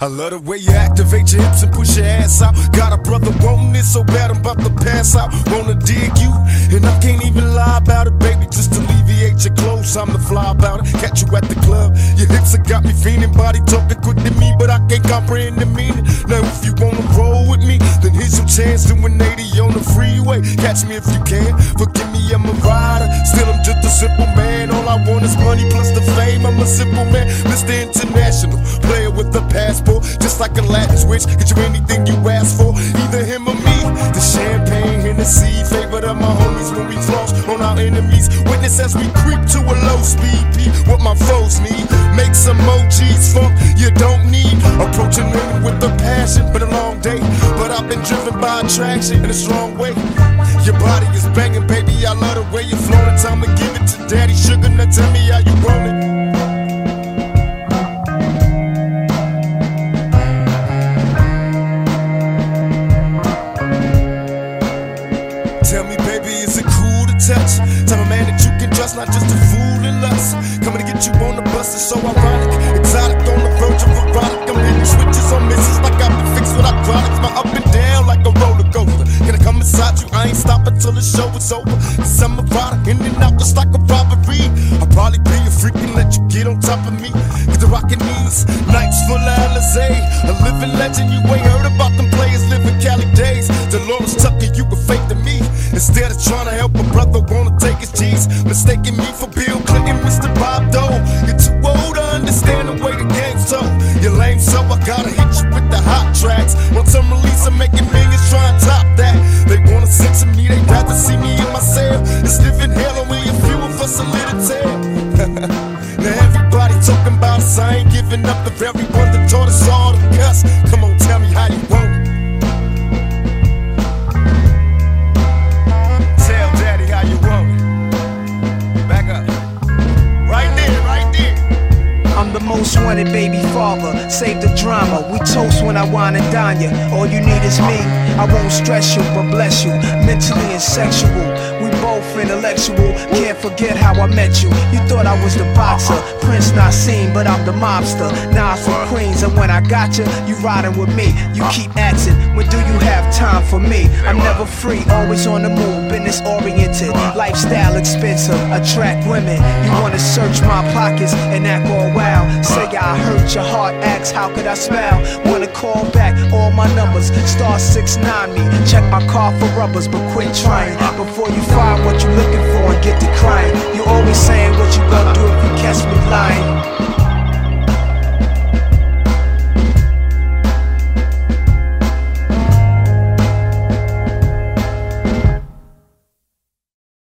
I love the way you activate your hips and push your ass out. Got a brother wanting it so bad I'm about to pass out. Wanna dig you, and I can't even lie about it, baby. Just alleviate your clothes, I'm the fly about it. Catch you at the club, your hips have got me feeling. Body talking quick to me, but I can't comprehend the meaning. Now if you wanna roll with me, then here's your chance doing 80 on the freeway. Catch me if you can. Forgive me, I'm a rider. Still, I'm just a simple man. All I want is money plus the fame. I'm a simple man, Mr. International, just like a Latin switch. Get you anything you ask for, either him or me. The champagne, Hennessy, favorite of my homies when we floss on our enemies. Witness as we creep to a low speed. P, what my foes need. Make some emojis, funk you don't need. Approaching women with a passion, been a long day, but I've been driven by attraction in a strong way. Your body is banging, baby. I love the way you're flowing. Time to give it to daddy sugar. Now tell me Tell me, baby, is it cool to touch? Type of man that you can trust, not just a fool in lust. Coming to get you on the bus is so ironic. Exotic on the verge of erotic. I'm hitting switches on misses like I've been fixed with hydraulics. My up and down like a roller coaster. Can I come inside you? I ain't stopping till the show is over. Cause I'm a in and out just like a robbery. I'll probably be a freak and let you get on top of me. Cause the rockin' these nights full of Alizé. A living legend, you ain't heard about them players living Cali days. Delores Tucker, Trying to help a brother, wanna take his G's. Mistaking me for Bill Clinton, Mr. Bob Dole. You're too old to understand the way the game's told. You're lame, so I gotta hit you with the hot tracks. Once I'm released, I'm making millions trying to top that. They wanna censor me, they'd rather see me in my cell. It's living hell, only a few of us a little tale. now everybody talking about us, I ain't giving up the very one that taught us all to cuss. The most wanted baby father. Save the drama. We toast when I wine and dine ya. All you need is me. I won't stress you, but bless you. Mentally and sexual. We both intellectual. Can't forget how I met you. You thought I was the boxer. Prince Naseem, but I'm the mobster. Nas from Queens, and when I got you, you riding with me. You keep asking, when do you time for me? I'm never free, always on the move, business oriented. Lifestyle expensive, attract women. You wanna search my pockets and act all wild. Say I hurt your heart, ask how could I smile? Wanna call back all my numbers, star 69 me. Check my car for rubbers, but quit trying. Before you find what you're looking for and get to crying. You always saying what you gonna do if you catch me lying.